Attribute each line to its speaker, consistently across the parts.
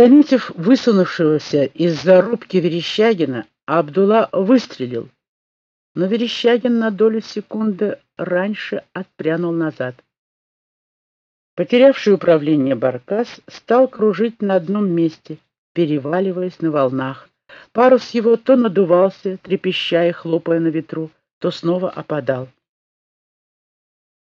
Speaker 1: Заметив высунувшегося из-за рубки Верещагина, Абдулла выстрелил, но Верещагин на долю секунды раньше отпрянул назад. Потерявший управление Баркас стал кружить на одном месте, переваливаясь на волнах. Парус его то надувался, трепеща и хлопая на ветру, то снова опадал.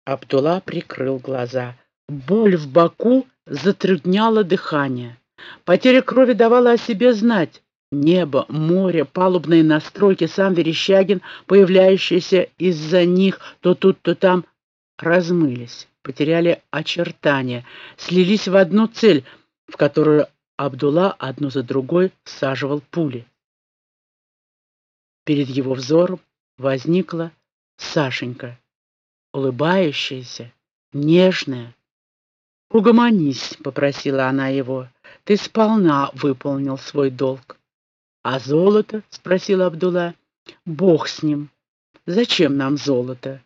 Speaker 1: Абдулла прикрыл глаза. Боль в боку затрудняла дыхание. Потеря крови давала о себе знать. Небо, море, палубные настройки, сам Верещагин, появляющиеся из-за них то тут, то там, размылись, потеряли очертания, слились в одну цель, в которую Абдулла одну за другой всаживал пули. Перед его взором возникла Сашенька, улыбающаяся, нежная. «Угомонись», — попросила она его, — «ты сполна выполнил свой долг». «А золото?» — спросил Абдулла. «Бог с ним. Зачем нам золото?»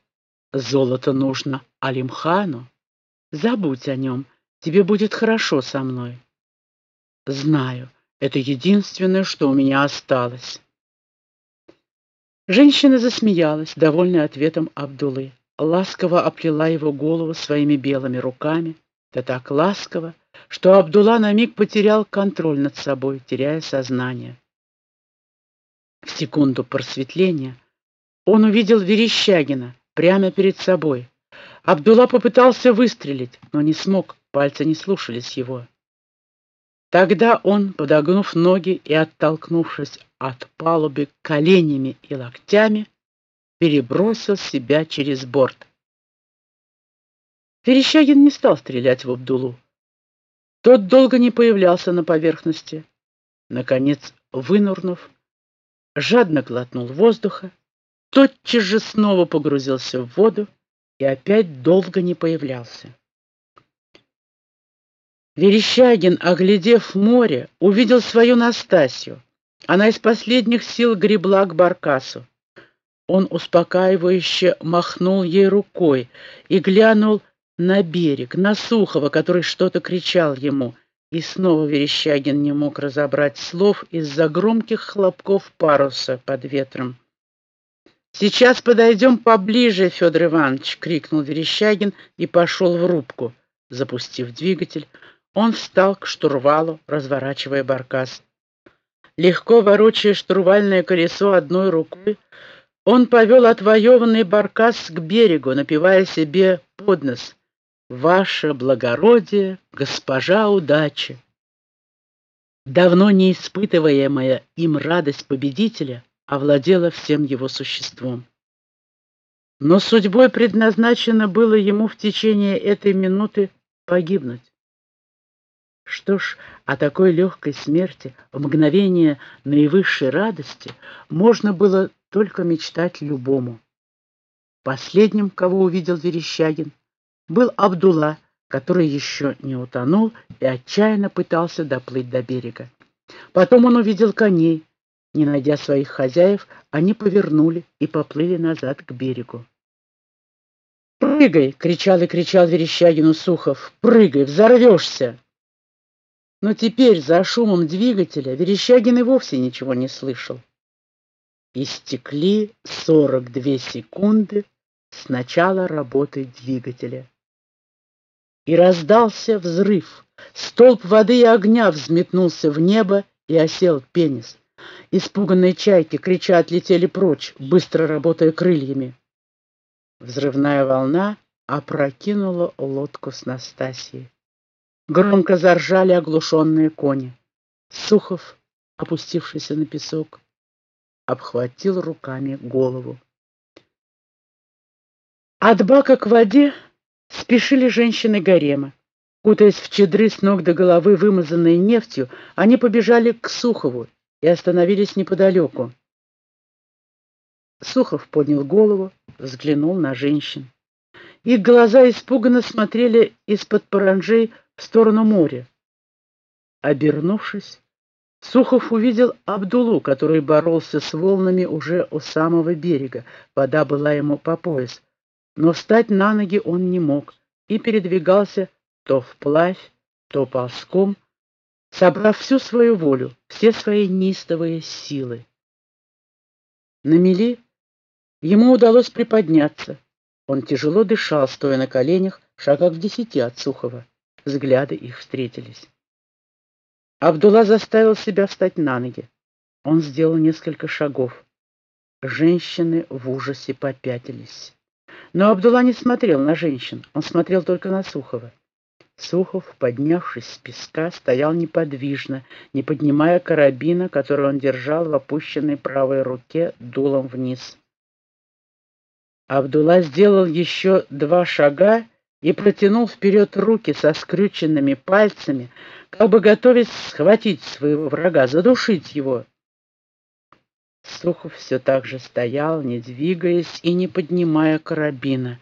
Speaker 1: «Золото нужно Алимхану. Забудь о нем, тебе будет хорошо со мной». «Знаю, это единственное, что у меня осталось». Женщина засмеялась, довольная ответом Абдулы. Ласково оплела его голову своими белыми руками, да так ласково, что Абдулла на миг потерял контроль над собой, теряя сознание. В секунду просветления он увидел Верещагина прямо перед собой. Абдулла попытался выстрелить, но не смог, пальцы не слушались его. Тогда он, подогнув ноги и оттолкнувшись от палубы коленями и локтями, перебросил себя через борт. Верещагин не стал стрелять в Абдулу. Тот долго не появлялся на поверхности. Наконец, вынурнув, жадно глотнул воздуха, тотчас же снова погрузился в воду и опять долго не появлялся. Верещагин, оглядев море, увидел свою Настасью. Она из последних сил гребла к баркасу. Он успокаивающе махнул ей рукой и глянул на берег, на Сухова, который что-то кричал ему — и снова Верещагин не мог разобрать слов из-за громких хлопков паруса под ветром. «Сейчас подойдем поближе, Федор Иванович!» — крикнул Верещагин и пошел в рубку. Запустив двигатель, он встал к штурвалу, разворачивая баркас. Легко ворочая штурвальное колесо одной рукой, он повел отвоеванный баркас к берегу, напивая себе под нос — ваше благородие, госпожа удачи. Давно не испытываемая им радость победителя овладела всем его существом. Но судьбой предназначено было ему в течение этой минуты погибнуть. Что ж, о такой легкой смерти, в мгновение наивысшей радости, можно было только мечтать любому. Последним, кого увидел Верещагин, был Абдулла, который еще не утонул и отчаянно пытался доплыть до берега. Потом он увидел коней. Не найдя своих хозяев, они повернули и поплыли назад к берегу. «Прыгай!» — кричал и кричал Верещагину Сухов. «Прыгай! Взорвешься!» Но теперь за шумом двигателя Верещагин и вовсе ничего не слышал. Истекли сорок две секунды с начала работы двигателя и раздался взрыв. Столб воды и огня взметнулся в небо и осел пенис. Испуганные чайки, крича, отлетели прочь, быстро работая крыльями. Взрывная волна опрокинула лодку с Настасией. Громко заржали оглушенные кони. Сухов, опустившийся на песок, обхватил руками голову. От бака к воде Спешили женщины гарема. Кутаясь в чедры с ног до головы, вымазанные нефтью, они побежали к Сухову и остановились неподалеку. Сухов поднял голову, взглянул на женщин. Их глаза испуганно смотрели из-под паранжей в сторону моря. Обернувшись, Сухов увидел Абдулу, который боролся с волнами уже у самого берега. Вода была ему по пояс но встать на ноги он не мог и передвигался то вплавь, то ползком, собрав всю свою волю, все свои неистовые силы. На мели ему удалось приподняться. Он тяжело дышал, стоя на коленях, шагах в десяти от Сухова. Взгляды их встретились. Абдулла заставил себя встать на ноги. Он сделал несколько шагов. Женщины в ужасе попятились. Но Абдулла не смотрел на женщин, он смотрел только на Сухова. Сухов, поднявшись с песка, стоял неподвижно, не поднимая карабина, который он держал в опущенной правой руке дулом вниз. Абдулла сделал еще два шага и протянул вперед руки со скрюченными пальцами, как бы готовясь схватить своего врага, задушить его. Сухов все так же стоял, не двигаясь и не поднимая карабина.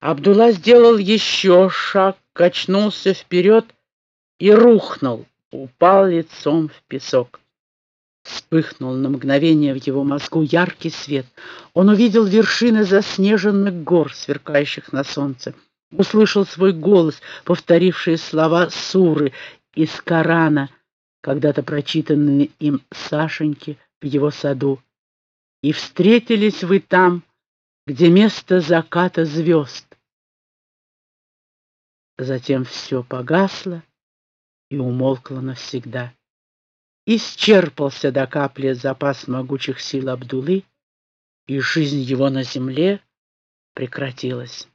Speaker 1: Абдулла сделал еще шаг, качнулся вперед и рухнул, упал лицом в песок. Вспыхнул на мгновение в его мозгу яркий свет. Он увидел вершины заснеженных гор, сверкающих на солнце услышал свой голос, повторивший слова суры из Корана, когда-то прочитанные им Сашеньке в его саду. «И встретились вы там, где место заката звезд». Затем все погасло и умолкло навсегда. Исчерпался до капли запас могучих сил Абдулы, и жизнь его на земле прекратилась.